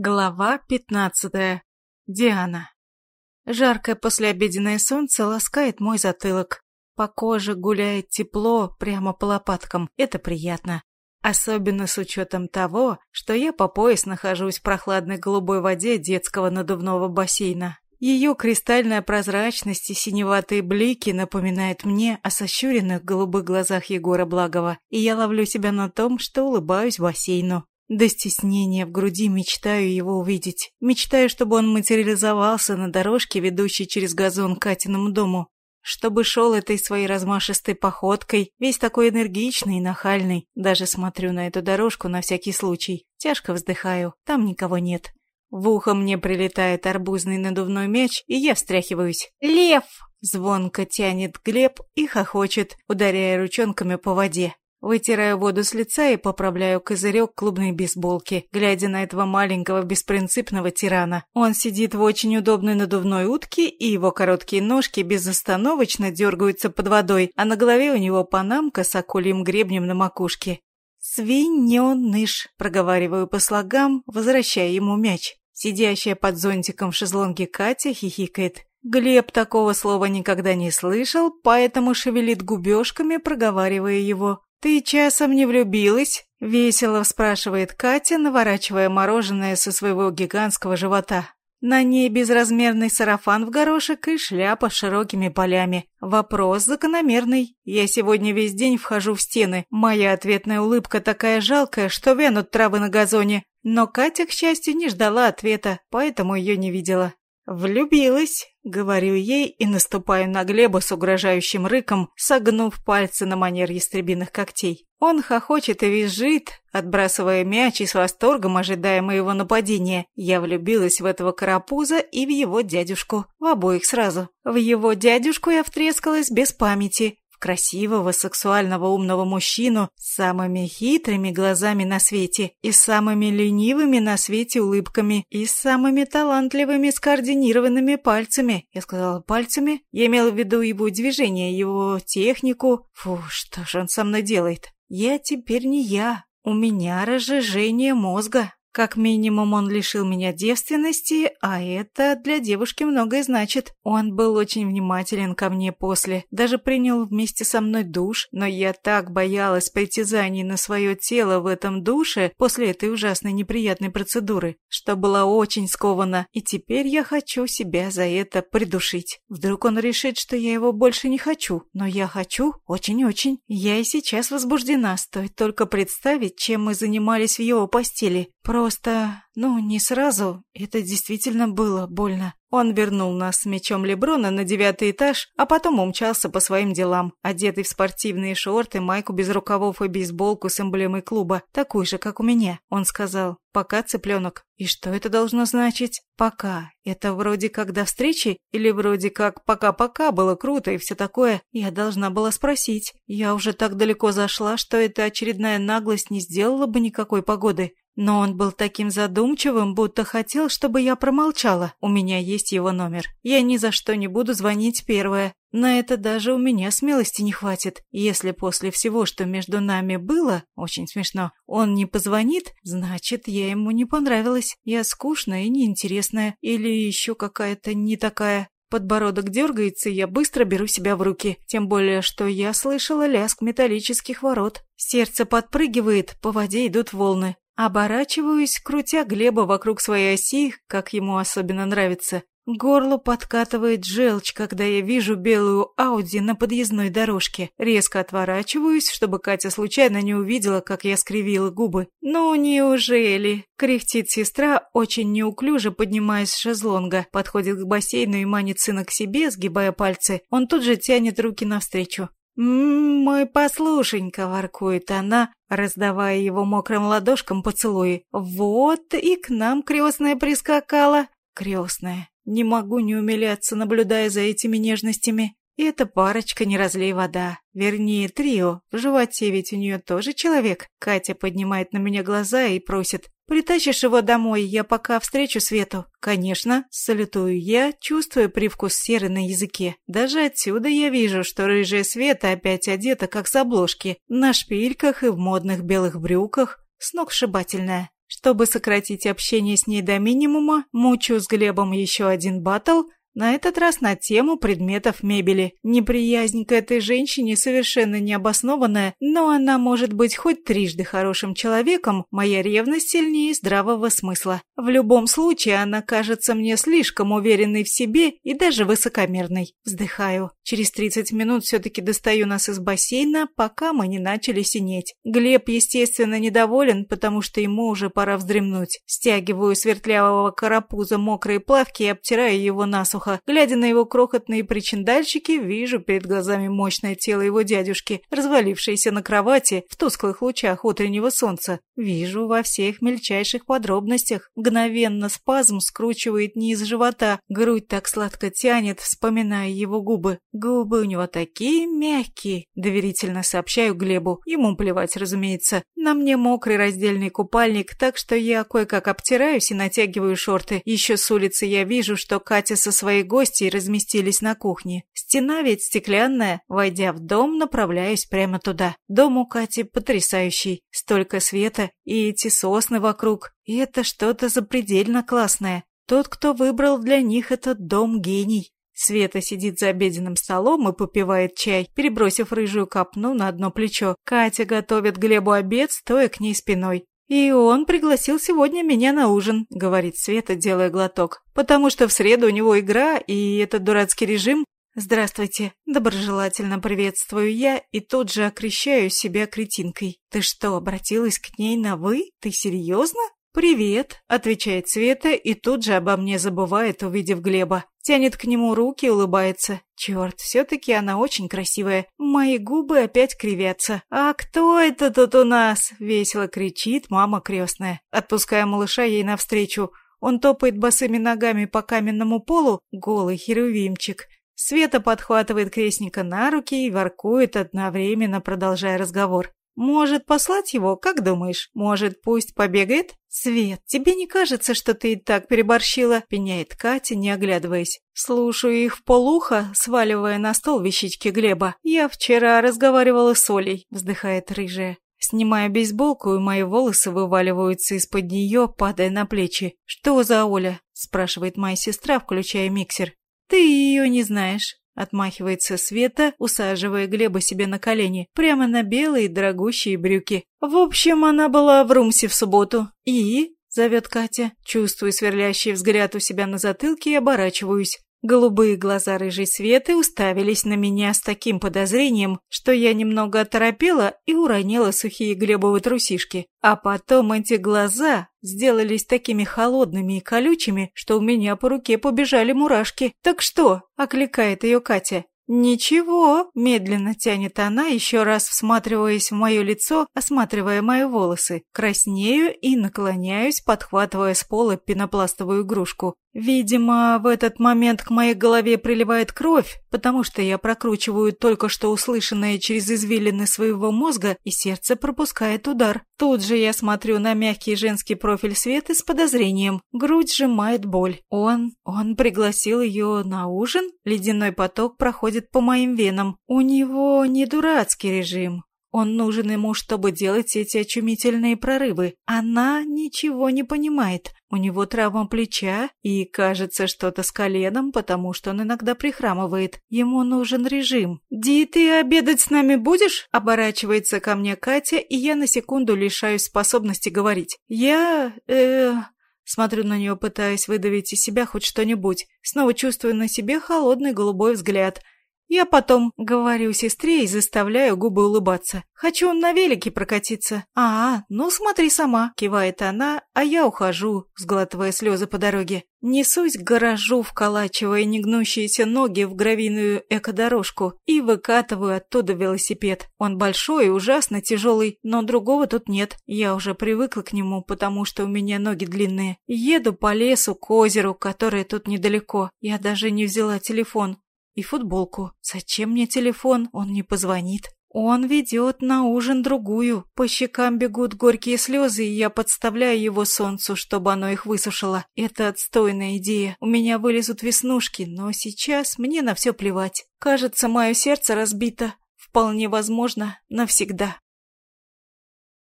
Глава пятнадцатая. Диана. Жаркое послеобеденное солнце ласкает мой затылок. По коже гуляет тепло прямо по лопаткам. Это приятно. Особенно с учетом того, что я по пояс нахожусь в прохладной голубой воде детского надувного бассейна. Ее кристальная прозрачность и синеватые блики напоминают мне о сощуренных голубых глазах Егора Благова, и я ловлю себя на том, что улыбаюсь бассейну. До стеснения в груди мечтаю его увидеть. Мечтаю, чтобы он материализовался на дорожке, ведущей через газон к Катиному дому. Чтобы шел этой своей размашистой походкой, весь такой энергичный и нахальный. Даже смотрю на эту дорожку на всякий случай. Тяжко вздыхаю, там никого нет. В ухо мне прилетает арбузный надувной мяч, и я встряхиваюсь. «Лев!» Звонко тянет Глеб и хохочет, ударяя ручонками по воде. Вытираю воду с лица и поправляю козырек клубной бейсболки, глядя на этого маленького беспринципного тирана. Он сидит в очень удобной надувной утке, и его короткие ножки безостановочно дергаются под водой, а на голове у него панамка с акульим гребнем на макушке. «Свиненыш», — проговариваю по слогам, возвращая ему мяч. Сидящая под зонтиком в шезлонге Катя хихикает. Глеб такого слова никогда не слышал, поэтому шевелит губежками, проговаривая его. «Ты часом не влюбилась?» — весело спрашивает Катя, наворачивая мороженое со своего гигантского живота. На ней безразмерный сарафан в горошек и шляпа с широкими полями. Вопрос закономерный. Я сегодня весь день вхожу в стены. Моя ответная улыбка такая жалкая, что вянут травы на газоне. Но Катя, к счастью, не ждала ответа, поэтому ее не видела. «Влюбилась», — говорю ей и наступаю на Глеба с угрожающим рыком, согнув пальцы на манер ястребиных когтей. Он хохочет и визжит, отбрасывая мяч и с восторгом ожидая моего нападения. Я влюбилась в этого карапуза и в его дядюшку. В обоих сразу. В его дядюшку я втрескалась без памяти красивого, сексуального, умного мужчину с самыми хитрыми глазами на свете и самыми ленивыми на свете улыбками и самыми талантливыми скоординированными пальцами. Я сказала пальцами? Я имела в виду его движение, его технику. Фу, что же он со мной делает? Я теперь не я. У меня разжижение мозга. Как минимум он лишил меня девственности, а это для девушки многое значит. Он был очень внимателен ко мне после, даже принял вместе со мной душ, но я так боялась притязаний на свое тело в этом душе после этой ужасной неприятной процедуры, что была очень скована, и теперь я хочу себя за это придушить. Вдруг он решит, что я его больше не хочу, но я хочу очень-очень. Я и сейчас возбуждена, стоит только представить, чем мы занимались в его постели. Просто, ну, не сразу. Это действительно было больно. Он вернул нас с мечом Леброна на девятый этаж, а потом умчался по своим делам, одетый в спортивные шорты, майку без рукавов и бейсболку с эмблемой клуба, такую же, как у меня. Он сказал «Пока, цыпленок». И что это должно значить? «Пока». Это вроде как до встречи? Или вроде как «пока-пока» было круто и все такое? Я должна была спросить. Я уже так далеко зашла, что эта очередная наглость не сделала бы никакой погоды. Но он был таким задумчивым, будто хотел, чтобы я промолчала. У меня есть его номер. Я ни за что не буду звонить первое. На это даже у меня смелости не хватит. Если после всего, что между нами было, очень смешно, он не позвонит, значит, я ему не понравилась. Я скучная и неинтересная. Или еще какая-то не такая. Подбородок дергается, и я быстро беру себя в руки. Тем более, что я слышала лязг металлических ворот. Сердце подпрыгивает, по воде идут волны. Оборачиваюсь, крутя Глеба вокруг своей оси, как ему особенно нравится. Горло подкатывает желчь, когда я вижу белую Ауди на подъездной дорожке. Резко отворачиваюсь, чтобы Катя случайно не увидела, как я скривила губы. «Ну, неужели?» — кряхтит сестра, очень неуклюже поднимаясь с шезлонга. Подходит к бассейну и манит сына к себе, сгибая пальцы. Он тут же тянет руки навстречу. «М-м, мой послушенька», — воркует она, раздавая его мокрым ладошкам поцелуи. «Вот и к нам крестная прискакала». Крестная. Не могу не умиляться, наблюдая за этими нежностями. И эта парочка не разлей вода. Вернее, трио. В животе ведь у нее тоже человек. Катя поднимает на меня глаза и просит. «Притащишь его домой, я пока встречу Свету». «Конечно», — салютую я, чувствуя привкус серы на языке. Даже отсюда я вижу, что рыжая Света опять одета, как с обложки, на шпильках и в модных белых брюках. Сногсшибательная. Чтобы сократить общение с ней до минимума, мучу с Глебом еще один баттл – на этот раз на тему предметов мебели. Неприязнь к этой женщине совершенно необоснованная, но она может быть хоть трижды хорошим человеком, моя ревность сильнее здравого смысла. В любом случае, она кажется мне слишком уверенной в себе и даже высокомерной. Вздыхаю. Через 30 минут все-таки достаю нас из бассейна, пока мы не начали синеть. Глеб, естественно, недоволен, потому что ему уже пора вздремнуть. Стягиваю с вертлявого карапуза мокрые плавки и обтираю его насухо плохо. Глядя на его крохотные причиндальчики, вижу перед глазами мощное тело его дядюшки, развалившееся на кровати в тусклых лучах утреннего солнца. Вижу во всех мельчайших подробностях. Мгновенно спазм скручивает низ живота, грудь так сладко тянет, вспоминая его губы. Губы у него такие мягкие, доверительно сообщаю Глебу. Ему плевать, разумеется. На мне мокрый раздельный купальник, так что я кое-как обтираюсь и натягиваю шорты. Еще с улицы я вижу, что Катя со своей свои гости разместились на кухне. Стена ведь стеклянная. Войдя в дом, направляюсь прямо туда. Дом у Кати потрясающий. Столько света и эти сосны вокруг. И это что-то запредельно классное. Тот, кто выбрал для них этот дом, гений. Света сидит за обеденным столом и попивает чай, перебросив рыжую копну на одно плечо. Катя готовит Глебу обед, стоя к ней спиной. «И он пригласил сегодня меня на ужин», — говорит Света, делая глоток. «Потому что в среду у него игра, и этот дурацкий режим...» «Здравствуйте», — доброжелательно приветствую я и тут же окрещаю себя кретинкой. «Ты что, обратилась к ней на «вы»? Ты серьезно?» «Привет», — отвечает Света и тут же обо мне забывает, увидев Глеба. Тянет к нему руки улыбается. Черт, все-таки она очень красивая. Мои губы опять кривятся. «А кто это тут у нас?» — весело кричит мама крестная, отпуская малыша ей навстречу. Он топает босыми ногами по каменному полу, голый херувимчик. Света подхватывает крестника на руки и воркует одновременно, продолжая разговор. Может, послать его, как думаешь? Может, пусть побегает? Свет, тебе не кажется, что ты и так переборщила? Пеняет Катя, не оглядываясь. Слушаю их в полухо, сваливая на стол вещички Глеба. Я вчера разговаривала с Олей, вздыхает рыжая. Снимая бейсболку, и мои волосы вываливаются из-под нее, падая на плечи. «Что за Оля?» – спрашивает моя сестра, включая миксер. «Ты ее не знаешь. Отмахивается Света, усаживая Глеба себе на колени, прямо на белые дорогущие брюки. В общем, она была в Румсе в субботу. И... Зовет Катя. Чувствую сверлящий взгляд у себя на затылке и оборачиваюсь. Голубые глаза рыжей Светы уставились на меня с таким подозрением, что я немного оторопела и уронила сухие Глебовы трусишки. А потом эти глаза сделались такими холодными и колючими, что у меня по руке побежали мурашки. «Так что?» – окликает ее Катя. «Ничего», – медленно тянет она, еще раз всматриваясь в мое лицо, осматривая мои волосы. Краснею и наклоняюсь, подхватывая с пола пенопластовую игрушку. Видимо, в этот момент к моей голове приливает кровь, потому что я прокручиваю только что услышанное через извилины своего мозга, и сердце пропускает удар. Тут же я смотрю на мягкий женский профиль Светы с подозрением. Грудь сжимает боль. Он... он пригласил ее на ужин? Ледяной поток проходит по моим венам. У него не дурацкий режим. Он нужен ему, чтобы делать эти очумительные прорывы. Она ничего не понимает. У него травма плеча и, кажется, что-то с коленом, потому что он иногда прихрамывает. Ему нужен режим. «Ди, ты обедать с нами будешь?» Оборачивается ко мне Катя, и я на секунду лишаюсь способности говорить. «Я... э...» Смотрю на нее, пытаясь выдавить из себя хоть что-нибудь. Снова чувствую на себе холодный голубой взгляд – я потом говорю сестре и заставляю губы улыбаться. Хочу на велике прокатиться. А, ну смотри сама, кивает она, а я ухожу, сглатывая слезы по дороге. Несусь к гаражу, вколачивая негнущиеся ноги в гравийную экодорожку и выкатываю оттуда велосипед. Он большой и ужасно тяжелый, но другого тут нет. Я уже привыкла к нему, потому что у меня ноги длинные. Еду по лесу к озеру, которое тут недалеко. Я даже не взяла телефон и футболку. Зачем мне телефон? Он не позвонит. Он ведет на ужин другую. По щекам бегут горькие слезы, и я подставляю его солнцу, чтобы оно их высушило. Это отстойная идея. У меня вылезут веснушки, но сейчас мне на все плевать. Кажется, мое сердце разбито. Вполне возможно, навсегда.